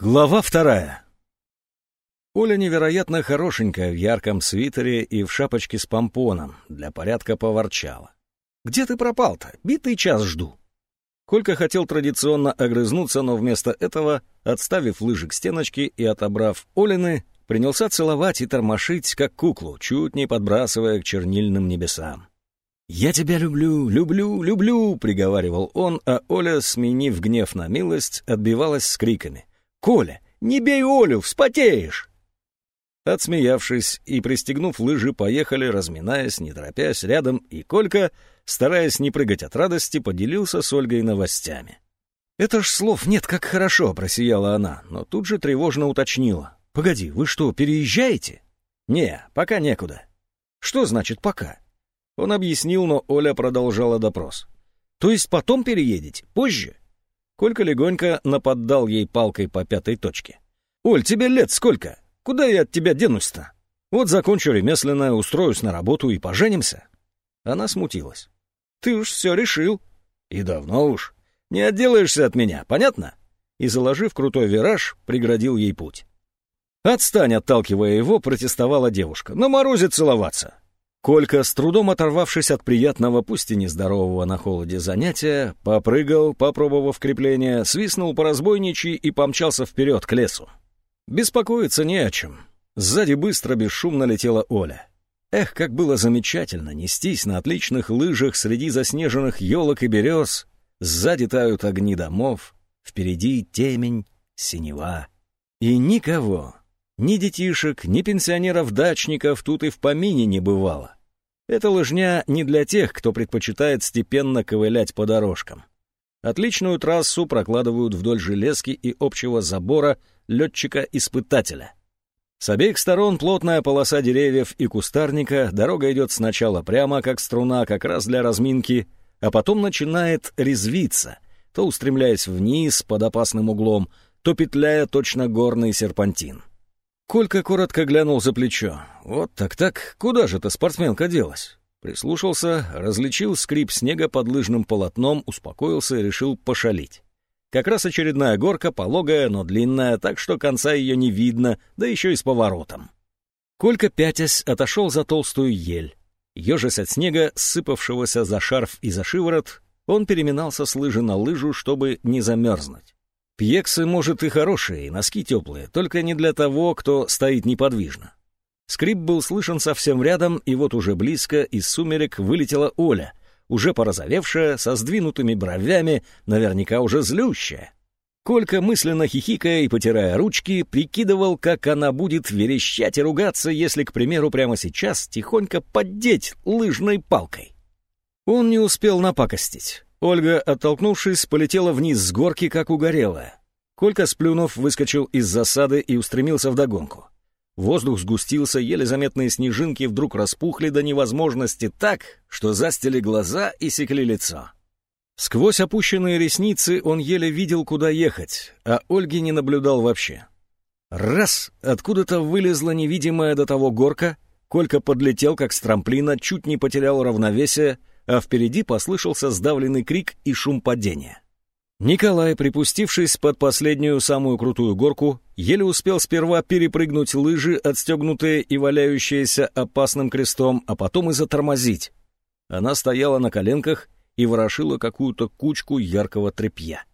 Глава вторая. Оля невероятно хорошенькая в ярком свитере и в шапочке с помпоном, для порядка поворчала. «Где ты пропал-то? Битый час жду». Колька хотел традиционно огрызнуться, но вместо этого, отставив лыжи к стеночке и отобрав Олины, принялся целовать и тормошить, как куклу, чуть не подбрасывая к чернильным небесам. «Я тебя люблю, люблю, люблю!» — приговаривал он, а Оля, сменив гнев на милость, отбивалась с криками — «Коля, не бей Олю, вспотеешь!» Отсмеявшись и пристегнув лыжи, поехали, разминаясь, не торопясь, рядом, и Колька, стараясь не прыгать от радости, поделился с Ольгой новостями. «Это ж слов нет, как хорошо!» — просияла она, но тут же тревожно уточнила. «Погоди, вы что, переезжаете?» «Не, пока некуда». «Что значит «пока»?» Он объяснил, но Оля продолжала допрос. «То есть потом переедете? Позже?» Колька легонько наподдал ей палкой по пятой точке. «Оль, тебе лет сколько? Куда я от тебя денусь-то? Вот закончу ремесленное, устроюсь на работу и поженимся». Она смутилась. «Ты уж все решил». «И давно уж. Не отделаешься от меня, понятно?» И, заложив крутой вираж, преградил ей путь. «Отстань!» — отталкивая его, протестовала девушка. «На морозе целоваться!» Колька, с трудом оторвавшись от приятного, пусть и нездорового на холоде занятия, попрыгал, попробовав крепление, свистнул по разбойничьи и помчался вперед к лесу. Беспокоиться не о чем. Сзади быстро, бесшумно летела Оля. Эх, как было замечательно нестись на отличных лыжах среди заснеженных елок и берез. Сзади тают огни домов, впереди темень, синева. И никого, ни детишек, ни пенсионеров-дачников тут и в помине не бывало. Эта лыжня не для тех, кто предпочитает степенно ковылять по дорожкам. Отличную трассу прокладывают вдоль железки и общего забора летчика-испытателя. С обеих сторон плотная полоса деревьев и кустарника, дорога идет сначала прямо, как струна, как раз для разминки, а потом начинает резвиться, то устремляясь вниз под опасным углом, то петляя точно горный серпантин. Колька коротко глянул за плечо. Вот так-так, куда же эта спортсменка делась? Прислушался, различил скрип снега под лыжным полотном, успокоился и решил пошалить. Как раз очередная горка, пологая, но длинная, так что конца ее не видно, да еще и с поворотом. Колька, пятясь, отошел за толстую ель. Ежась от снега, сыпавшегося за шарф и за шиворот, он переминался с лыжи на лыжу, чтобы не замерзнуть. Пьексы, может, и хорошие, и носки теплые, только не для того, кто стоит неподвижно. Скрип был слышен совсем рядом, и вот уже близко из сумерек вылетела Оля, уже порозовевшая, со сдвинутыми бровями, наверняка уже злющая. Колька, мысленно хихикая и потирая ручки, прикидывал, как она будет верещать и ругаться, если, к примеру, прямо сейчас тихонько поддеть лыжной палкой. Он не успел напакостить. Ольга, оттолкнувшись, полетела вниз с горки, как угорелая. Колька, сплюнув, выскочил из засады и устремился вдогонку. Воздух сгустился, еле заметные снежинки вдруг распухли до невозможности так, что застили глаза и секли лицо. Сквозь опущенные ресницы он еле видел, куда ехать, а Ольги не наблюдал вообще. Раз! Откуда-то вылезла невидимая до того горка, Колька подлетел, как с трамплина, чуть не потерял равновесие, а впереди послышался сдавленный крик и шум падения. Николай, припустившись под последнюю самую крутую горку, еле успел сперва перепрыгнуть лыжи, отстегнутые и валяющиеся опасным крестом, а потом и затормозить. Она стояла на коленках и ворошила какую-то кучку яркого тряпья.